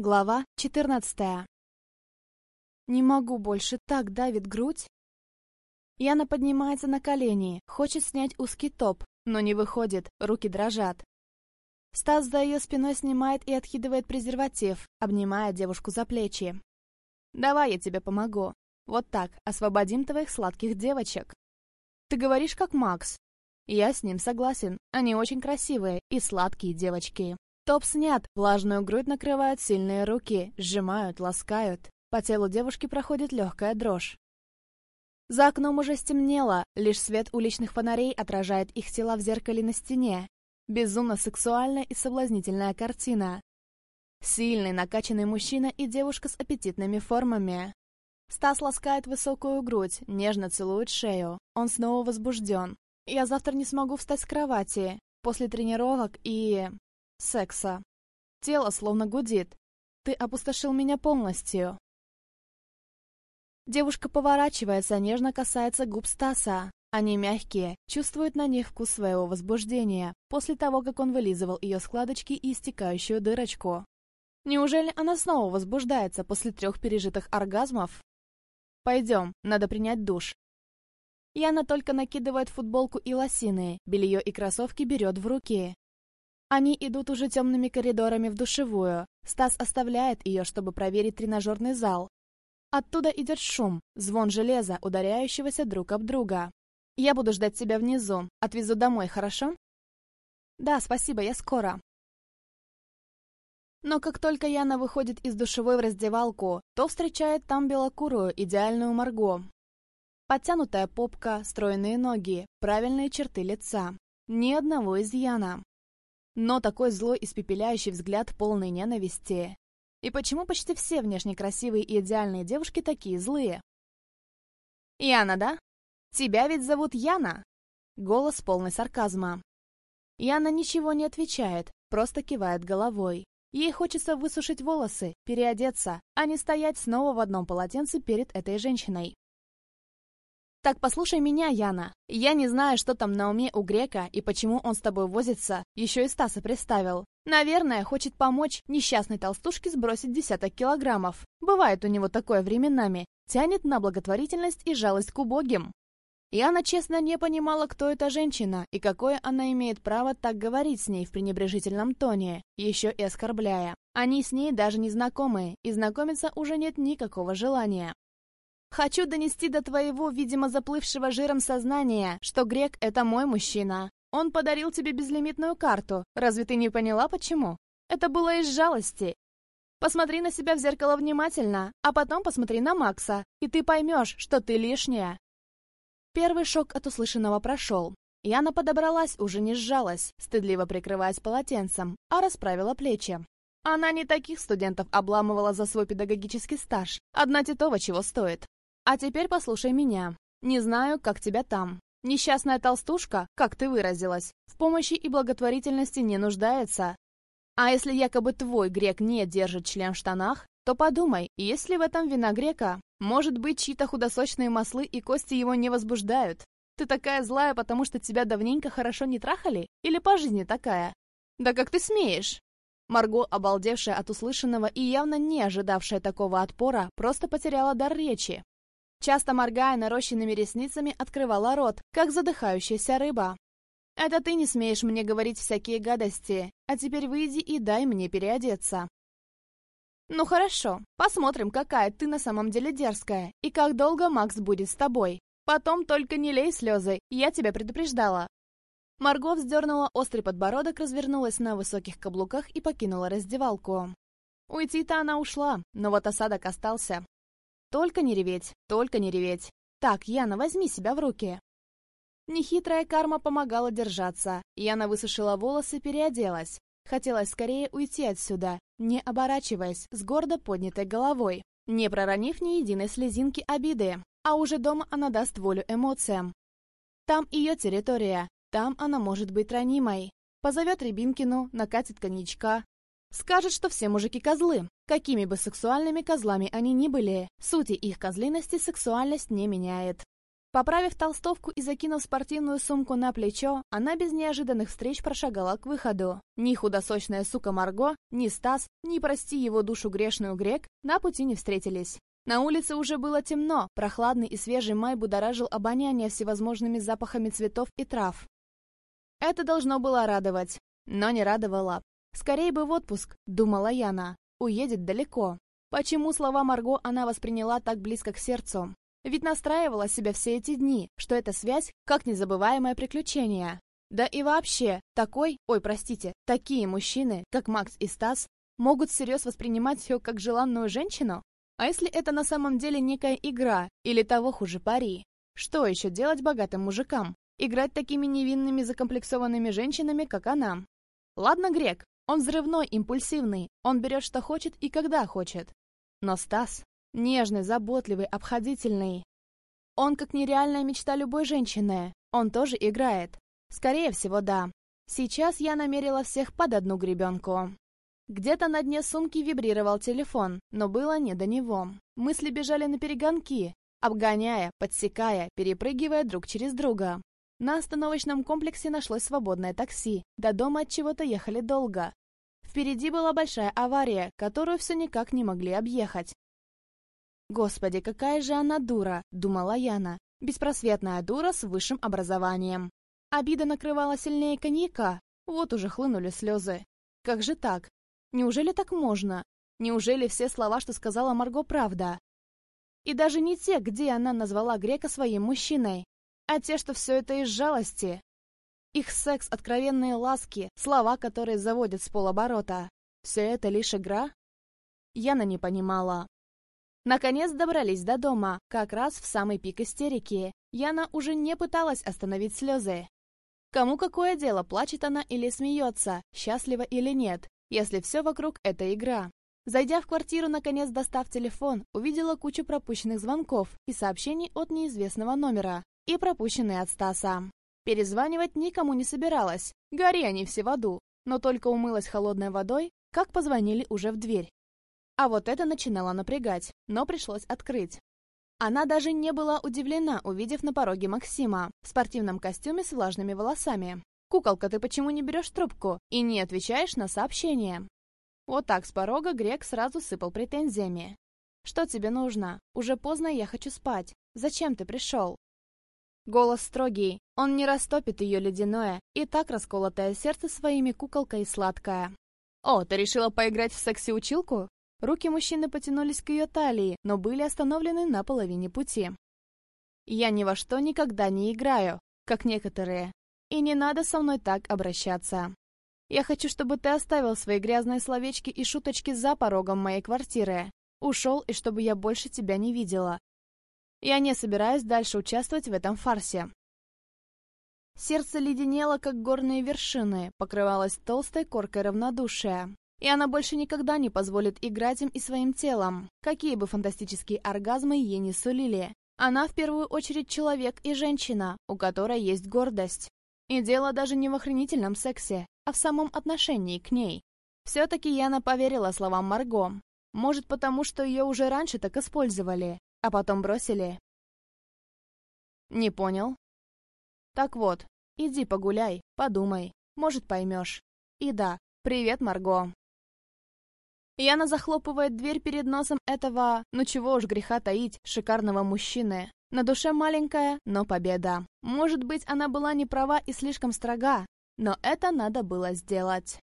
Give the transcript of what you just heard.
Глава 14. Не могу больше, так давит грудь. Яна поднимается на колени, хочет снять узкий топ, но не выходит, руки дрожат. Стас за ее спиной снимает и откидывает презерватив, обнимая девушку за плечи. «Давай я тебе помогу. Вот так, освободим твоих сладких девочек». «Ты говоришь, как Макс». Я с ним согласен, они очень красивые и сладкие девочки. Топ снят, влажную грудь накрывают сильные руки, сжимают, ласкают. По телу девушки проходит легкая дрожь. За окном уже стемнело, лишь свет уличных фонарей отражает их тела в зеркале на стене. Безумно сексуальная и соблазнительная картина. Сильный, накачанный мужчина и девушка с аппетитными формами. Стас ласкает высокую грудь, нежно целует шею. Он снова возбужден. Я завтра не смогу встать с кровати. После тренировок и секса. Тело словно гудит. Ты опустошил меня полностью. Девушка поворачивается, нежно касается губ Стаса. Они мягкие, чувствуют на них вкус своего возбуждения, после того, как он вылизывал ее складочки и истекающую дырочку. Неужели она снова возбуждается после трех пережитых оргазмов? Пойдем, надо принять душ. Яна только накидывает футболку и лосины, белье и кроссовки берет в руки. Они идут уже темными коридорами в душевую. Стас оставляет ее, чтобы проверить тренажерный зал. Оттуда идет шум, звон железа, ударяющегося друг об друга. «Я буду ждать тебя внизу. Отвезу домой, хорошо?» «Да, спасибо, я скоро». Но как только Яна выходит из душевой в раздевалку, то встречает там белокурую, идеальную Марго. Подтянутая попка, стройные ноги, правильные черты лица. Ни одного изъяна но такой злой испепеляющий взгляд полной ненависти. И почему почти все внешне красивые и идеальные девушки такие злые? «Яна, да? Тебя ведь зовут Яна?» Голос полный сарказма. Яна ничего не отвечает, просто кивает головой. Ей хочется высушить волосы, переодеться, а не стоять снова в одном полотенце перед этой женщиной. Так послушай меня, Яна. Я не знаю, что там на уме у Грека и почему он с тобой возится. Еще и Стаса представил. Наверное, хочет помочь несчастной толстушке сбросить десяток килограммов. Бывает у него такое временами. Тянет на благотворительность и жалость к убогим. Яна честно не понимала, кто эта женщина и какое она имеет право так говорить с ней в пренебрежительном тоне, еще и оскорбляя. Они с ней даже не знакомые, и знакомиться уже нет никакого желания. Хочу донести до твоего, видимо, заплывшего жиром сознания, что Грек — это мой мужчина. Он подарил тебе безлимитную карту. Разве ты не поняла, почему? Это было из жалости. Посмотри на себя в зеркало внимательно, а потом посмотри на Макса, и ты поймешь, что ты лишняя. Первый шок от услышанного прошел. Яна подобралась, уже не сжалась, стыдливо прикрываясь полотенцем, а расправила плечи. Она не таких студентов обламывала за свой педагогический стаж. Одна Титова чего стоит. А теперь послушай меня. Не знаю, как тебя там. Несчастная толстушка, как ты выразилась, в помощи и благотворительности не нуждается. А если якобы твой грек не держит член в штанах, то подумай, есть ли в этом вина грека? Может быть, чьи-то худосочные маслы и кости его не возбуждают? Ты такая злая, потому что тебя давненько хорошо не трахали? Или по жизни такая? Да как ты смеешь? Марго, обалдевшая от услышанного и явно не ожидавшая такого отпора, просто потеряла дар речи. Часто моргая нарощенными ресницами, открывала рот, как задыхающаяся рыба. «Это ты не смеешь мне говорить всякие гадости, а теперь выйди и дай мне переодеться». «Ну хорошо, посмотрим, какая ты на самом деле дерзкая, и как долго Макс будет с тобой. Потом только не лей слезы, я тебя предупреждала». Марго вздернула острый подбородок, развернулась на высоких каблуках и покинула раздевалку. Уйти-то она ушла, но вот осадок остался. Только не реветь, только не реветь. Так, Яна, возьми себя в руки. Нехитрая карма помогала держаться. Яна высушила волосы, переоделась. Хотелось скорее уйти отсюда, не оборачиваясь, с гордо поднятой головой, не проронив ни единой слезинки обиды. А уже дома она даст волю эмоциям. Там ее территория, там она может быть ранимой. Позовет Рябинкину, накатит коньячка, Скажет, что все мужики козлы. Какими бы сексуальными козлами они ни были, сути их козлиности сексуальность не меняет. Поправив толстовку и закинув спортивную сумку на плечо, она без неожиданных встреч прошагала к выходу. Ни худосочная сука Марго, ни Стас, ни, прости его душу грешную грек, на пути не встретились. На улице уже было темно, прохладный и свежий май будоражил обоняние всевозможными запахами цветов и трав. Это должно было радовать, но не радовало. Скорее бы в отпуск, думала Яна, уедет далеко. Почему слова Марго она восприняла так близко к сердцу? Ведь настраивала себя все эти дни, что эта связь как незабываемое приключение. Да и вообще, такой, ой, простите, такие мужчины, как Макс и Стас, могут всерьез воспринимать ее как желанную женщину? А если это на самом деле некая игра, или того хуже пари? Что еще делать богатым мужикам? Играть такими невинными закомплексованными женщинами, как она? Ладно, Грек, он взрывной, импульсивный, он берет, что хочет и когда хочет. Но Стас, Нежный, заботливый, обходительный. Он как нереальная мечта любой женщины. Он тоже играет. Скорее всего, да. Сейчас я намерила всех под одну гребенку. Где-то на дне сумки вибрировал телефон, но было не до него. Мысли бежали на перегонки, обгоняя, подсекая, перепрыгивая друг через друга. На остановочном комплексе нашлось свободное такси. До дома от чего-то ехали долго. Впереди была большая авария, которую все никак не могли объехать. «Господи, какая же она дура!» — думала Яна. Беспросветная дура с высшим образованием. Обида накрывала сильнее коньяка. Вот уже хлынули слезы. Как же так? Неужели так можно? Неужели все слова, что сказала Марго, правда? И даже не те, где она назвала Грека своим мужчиной, а те, что все это из жалости. Их секс, откровенные ласки, слова, которые заводят с полоборота. Все это лишь игра? Яна не понимала. Наконец добрались до дома, как раз в самый пик истерики. Яна уже не пыталась остановить слезы. Кому какое дело, плачет она или смеется, счастлива или нет, если все вокруг — это игра. Зайдя в квартиру, наконец достав телефон, увидела кучу пропущенных звонков и сообщений от неизвестного номера и пропущенные от Стаса. Перезванивать никому не собиралась, гори они все в аду, но только умылась холодной водой, как позвонили уже в дверь. А вот это начинало напрягать, но пришлось открыть. Она даже не была удивлена, увидев на пороге Максима в спортивном костюме с влажными волосами. «Куколка, ты почему не берешь трубку и не отвечаешь на сообщения?» Вот так с порога Грек сразу сыпал претензиями. «Что тебе нужно? Уже поздно, я хочу спать. Зачем ты пришел?» Голос строгий, он не растопит ее ледяное и так расколотое сердце своими куколкой сладкое. «О, ты решила поиграть в секси-училку? Руки мужчины потянулись к ее талии, но были остановлены на половине пути. «Я ни во что никогда не играю, как некоторые, и не надо со мной так обращаться. Я хочу, чтобы ты оставил свои грязные словечки и шуточки за порогом моей квартиры, ушел, и чтобы я больше тебя не видела. Я не собираюсь дальше участвовать в этом фарсе». Сердце леденело, как горные вершины, покрывалось толстой коркой равнодушия. И она больше никогда не позволит играть им и своим телом, какие бы фантастические оргазмы ей не сулили. Она в первую очередь человек и женщина, у которой есть гордость. И дело даже не в охренительном сексе, а в самом отношении к ней. Все-таки Яна поверила словам Марго. Может, потому что ее уже раньше так использовали, а потом бросили. Не понял? Так вот, иди погуляй, подумай, может, поймешь. И да, привет, Марго. Яна захлопывает дверь перед носом этого, ну чего уж греха таить, шикарного мужчины. На душе маленькая, но победа. Может быть, она была не права и слишком строга, но это надо было сделать.